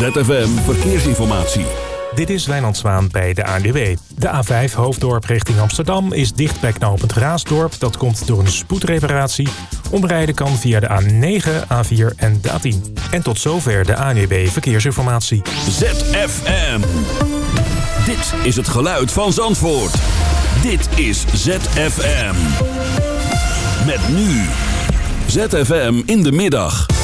ZFM Verkeersinformatie. Dit is Wijnand Zwaan bij de ANWB. De A5 Hoofddorp richting Amsterdam is dicht bij knooppunt Raasdorp. Dat komt door een spoedreparatie. Omrijden kan via de A9, A4 en de A10. En tot zover de ANWB Verkeersinformatie. ZFM. Dit is het geluid van Zandvoort. Dit is ZFM. Met nu. ZFM in de middag.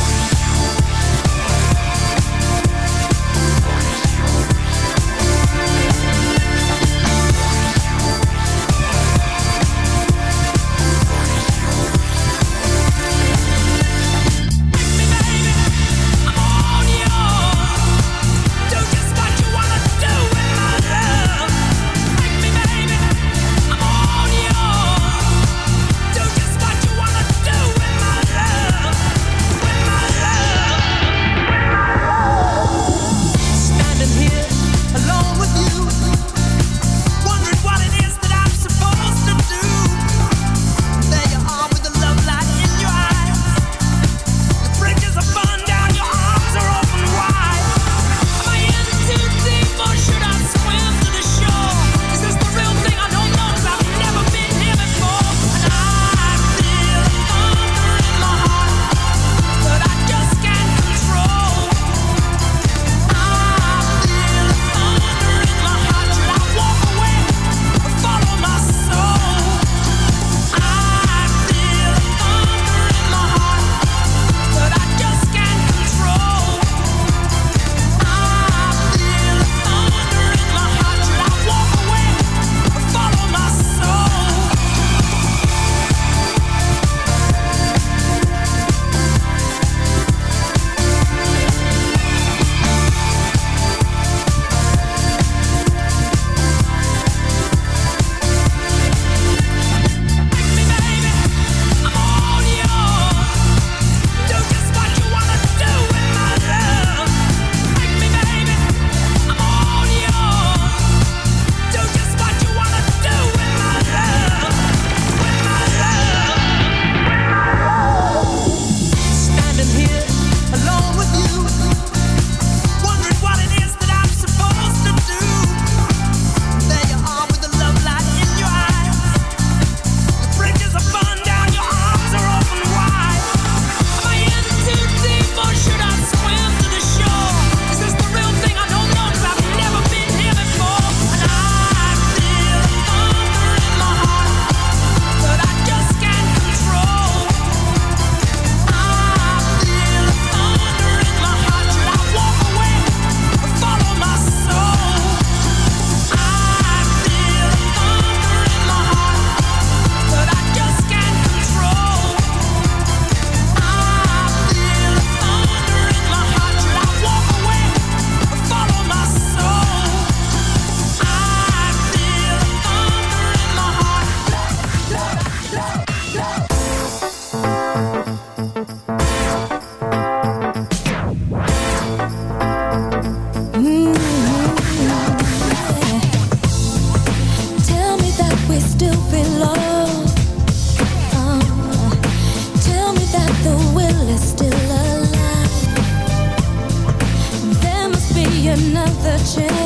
So don't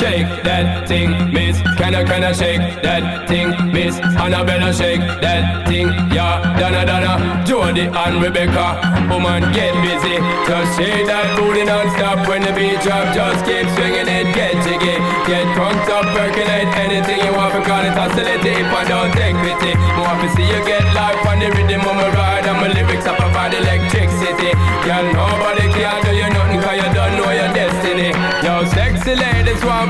Shake that thing, miss. Can I, can I shake that thing, miss? Annabella, shake that thing, yeah. Donna, Donna, Jody and Rebecca. Woman, get busy. Just shake that booty non-stop when the beat drop. Just keep swinging it, get jiggy. Get drunk up, percolate anything you want. Because it's oscillating if I don't take pity. More to see you get life on the rhythm of my ride. And my lyrics up about electricity. Girl, nobody can do you nothing cause you don't know your destiny. Yo, sexy ladies want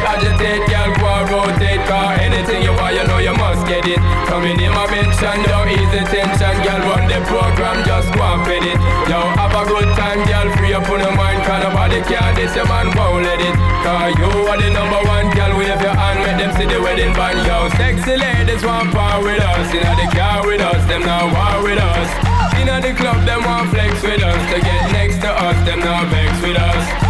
get agitated Girl, go rotate, cause anything you want, you know you must get it. Coming in my mention, don't ease tension Girl, run the program, just go and fit it. Yo, have a good time, girl, free up on your mind Cause nobody can, this your man won't let it. Cause you are the number one, girl, wave your hand Make them see the wedding band, yo Sexy ladies want part with us Inna the car with us, them now war with us. Inna the club, them want flex with us To get next to us, them now vex with us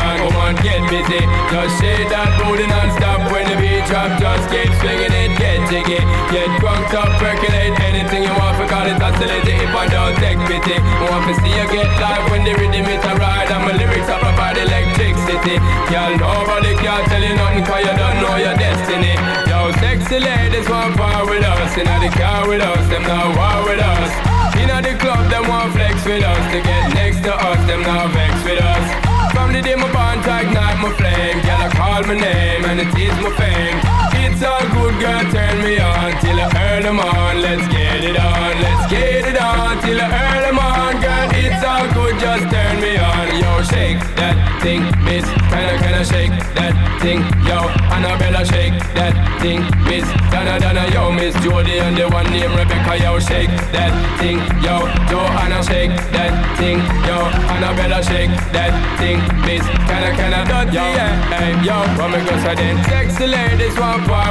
On, get busy, just shake that booty non-stop When the beat drop, just keep swinging it, get jiggy. Get drunk up, percolate anything you want Forgot it, oscillating if I don't take pity I want to see you get live when the rhythm is a ride. And my lyrics up about electricity. Girl, nobody can tell you nothing cause you don't know your destiny. Yo, sexy ladies want part with us. Inna the car with us, them now war with us. Inna the club, them want flex with us. To get next to us, them now vex with us From the day my bond to ignite my flame. Girl, I call my name and it is my fame It's all good, girl, turn me on Till I earn them on, let's get it on Let's get it on, till I earn them on Girl, it's all good, just turn me on. Yo, shake that thing, miss. Kinda, kinda shake that thing? Yo, Annabella, shake that thing, miss. Donna, Donna, yo, miss. Jody And the one named Rebecca, yo, shake that thing. Yo, Joanna, shake that thing. Yo, Annabella, shake that thing, miss. Kinda, kinda dirty, yo, yeah, hey, yo When we go so then. Sexy ladies want part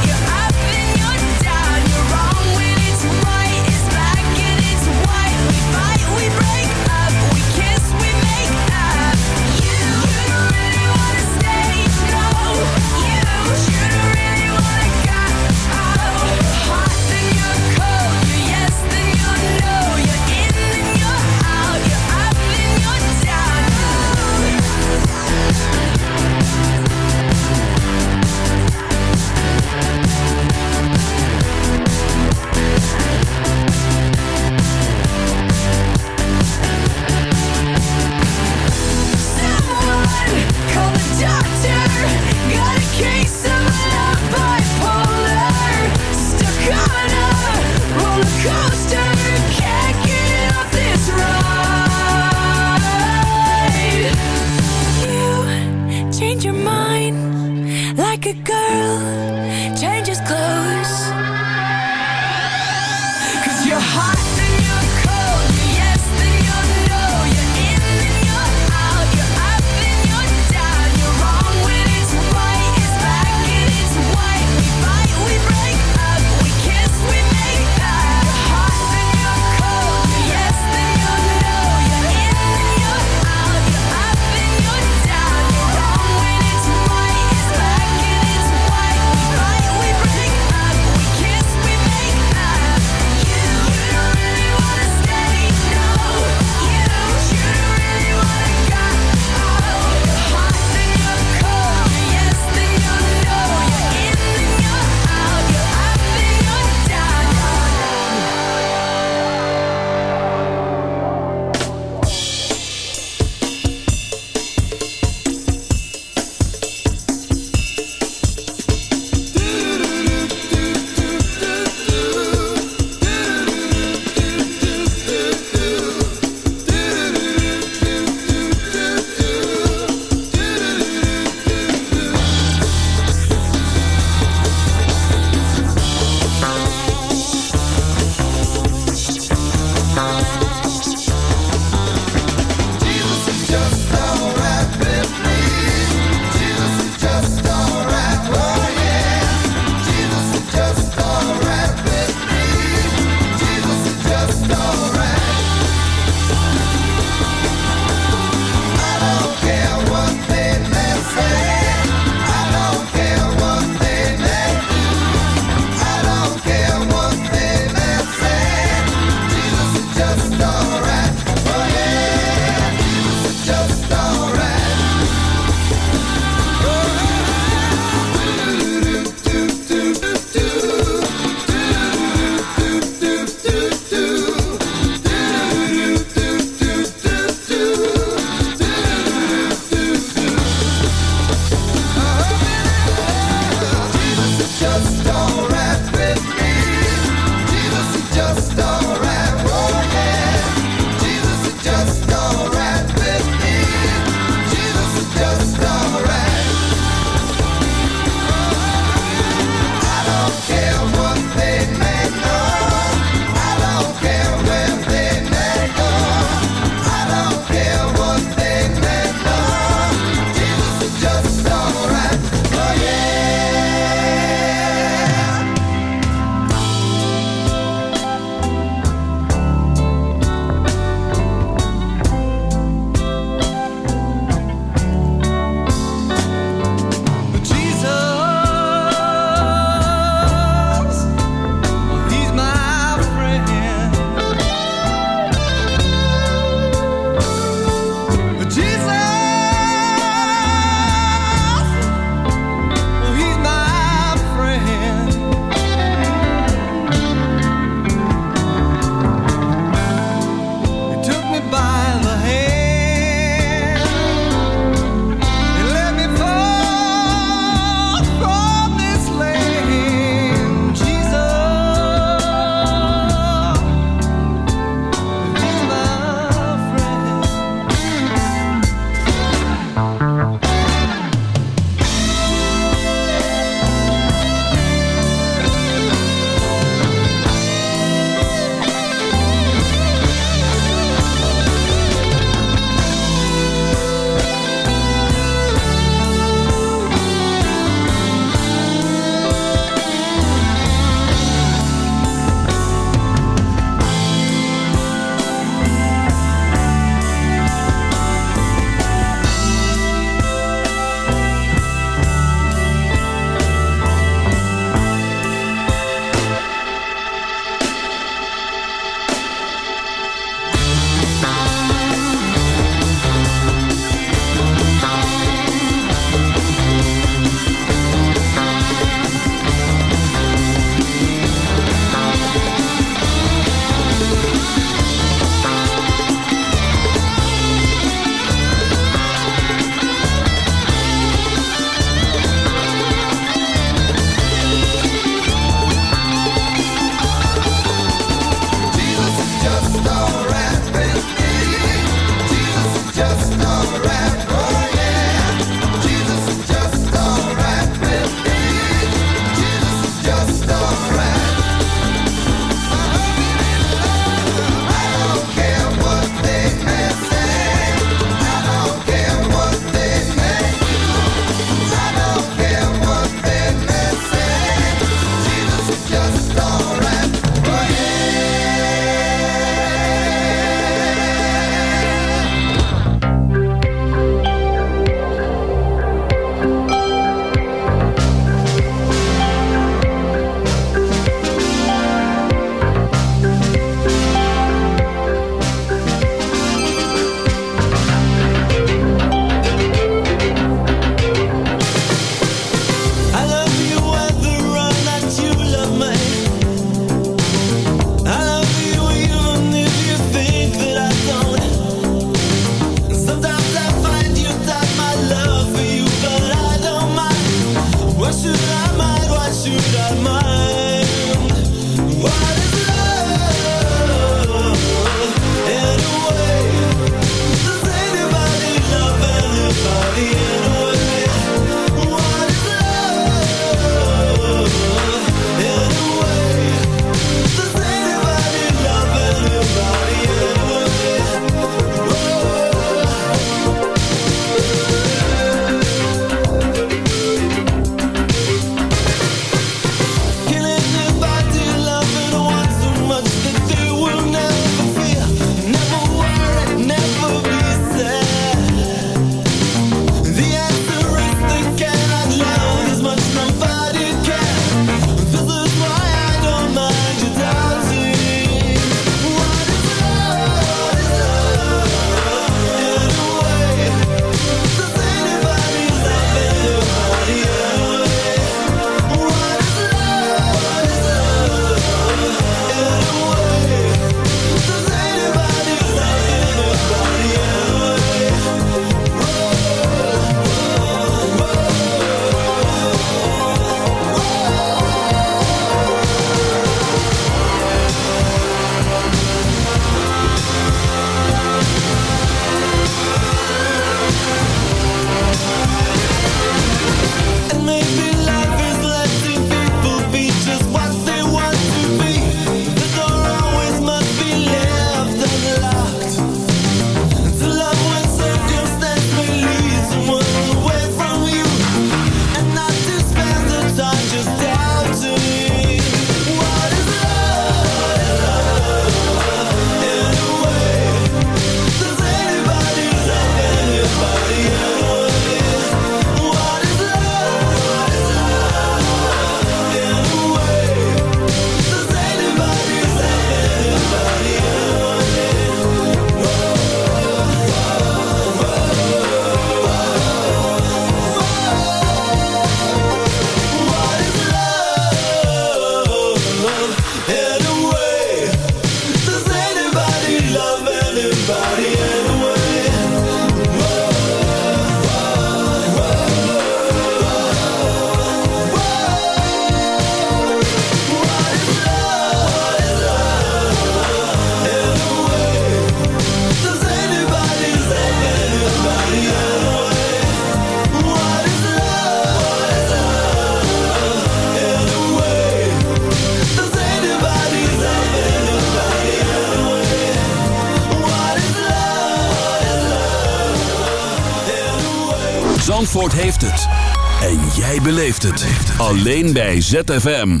Jij beleeft het. Alleen bij ZFM.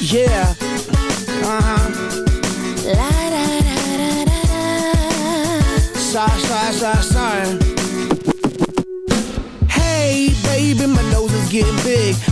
Yeah. Uh-huh. Sorry, sorry, sorry, sorry. Hey, baby, my nose is getting big.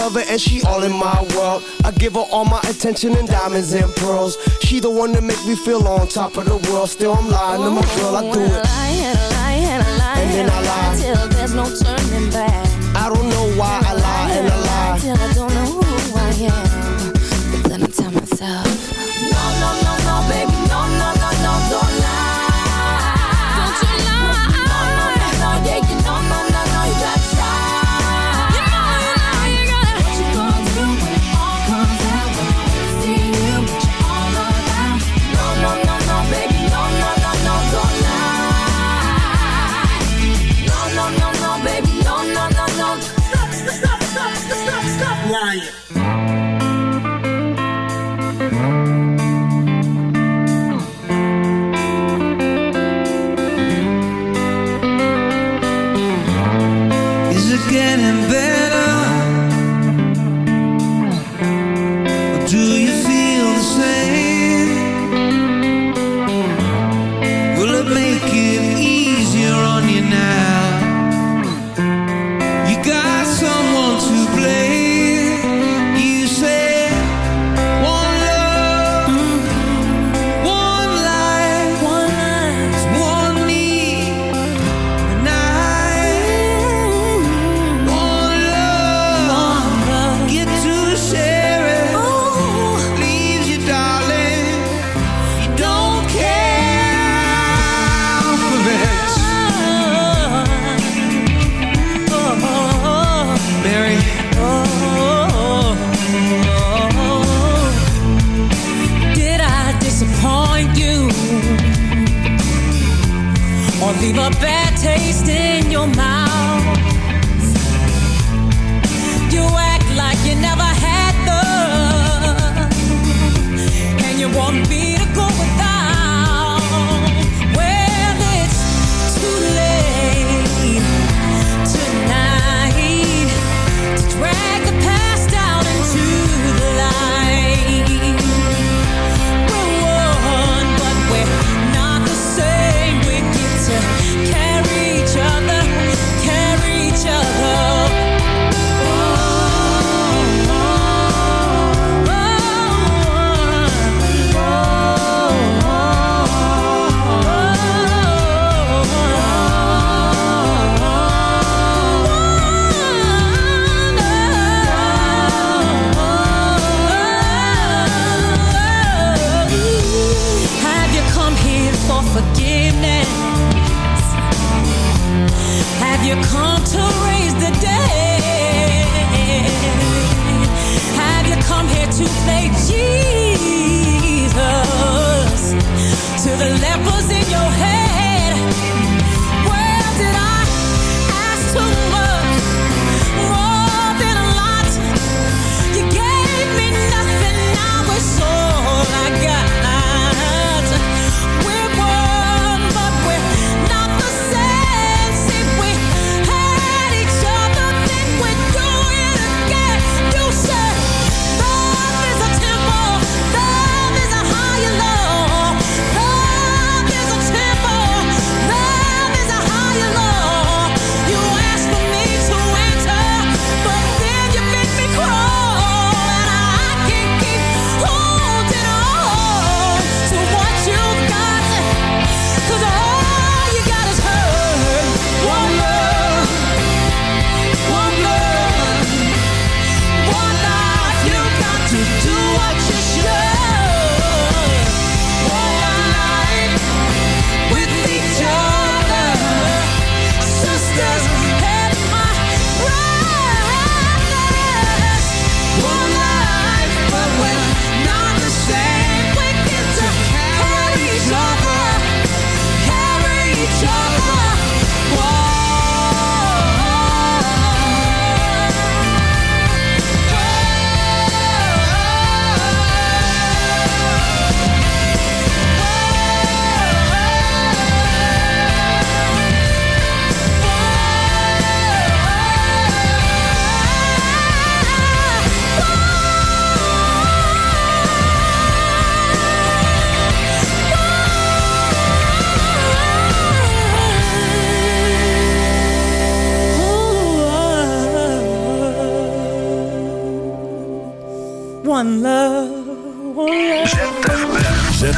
Love her and she all in my world. I give her all my attention and diamonds and pearls. She the one that make me feel on top of the world. Still I'm lying to my girl, I do it. And then I lie. Till there's no turning back. I don't know why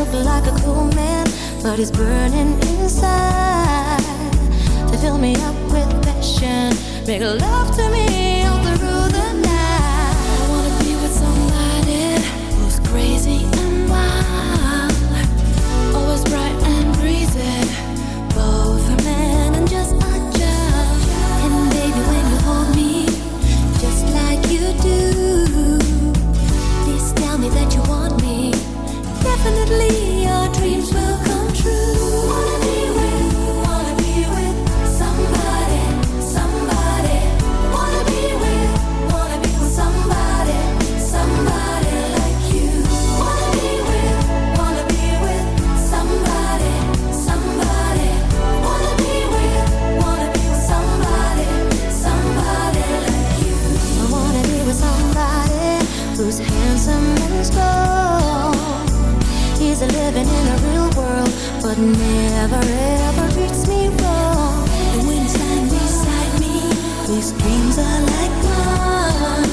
Look like a cool man, but he's burning inside. They fill me up with passion, make love to me all through the night. I wanna be with somebody who's crazy and wild, always bright and breezy, both a man and just a child. And baby, when you hold me, just like you do, please tell me that you want. Definitely our dreams will. busy living in a real world, but never ever treats me wrong. And when you stand beside me, these dreams are like mine.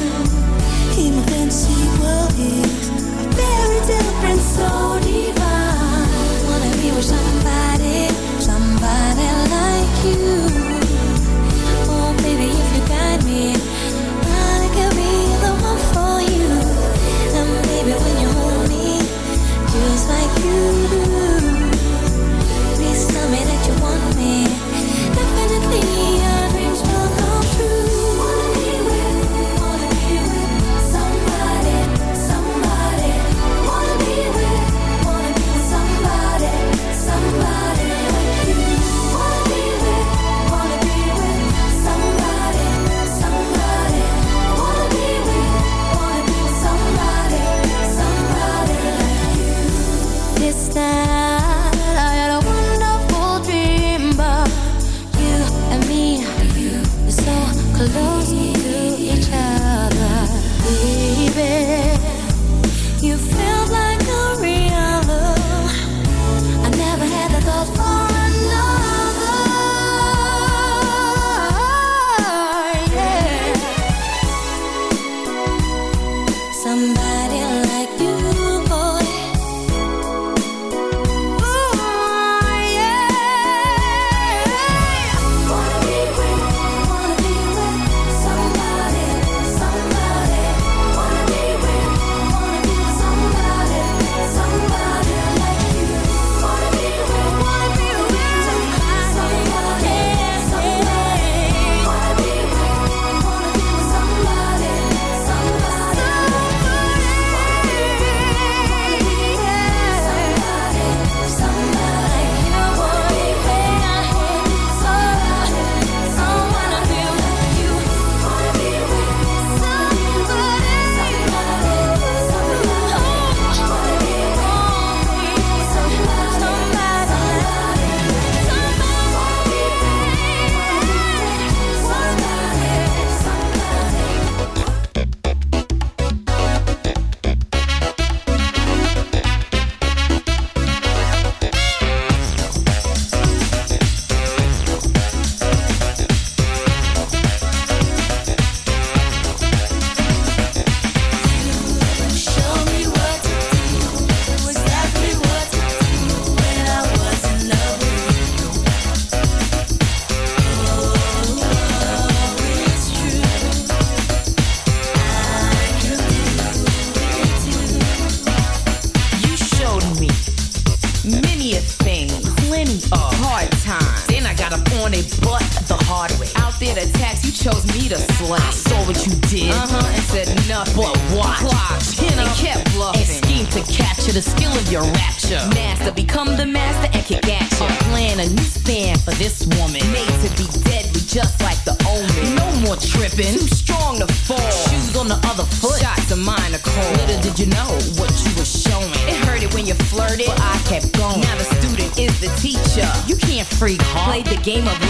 Game of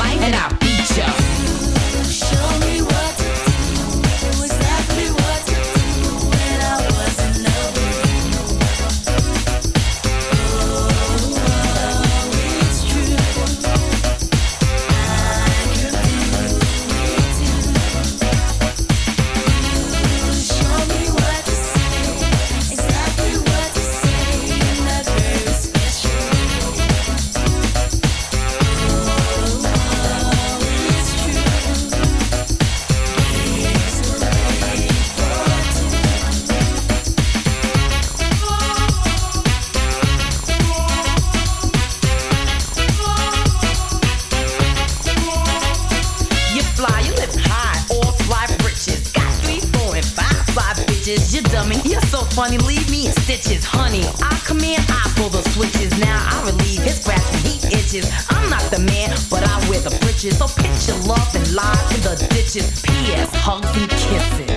Hugs and kisses.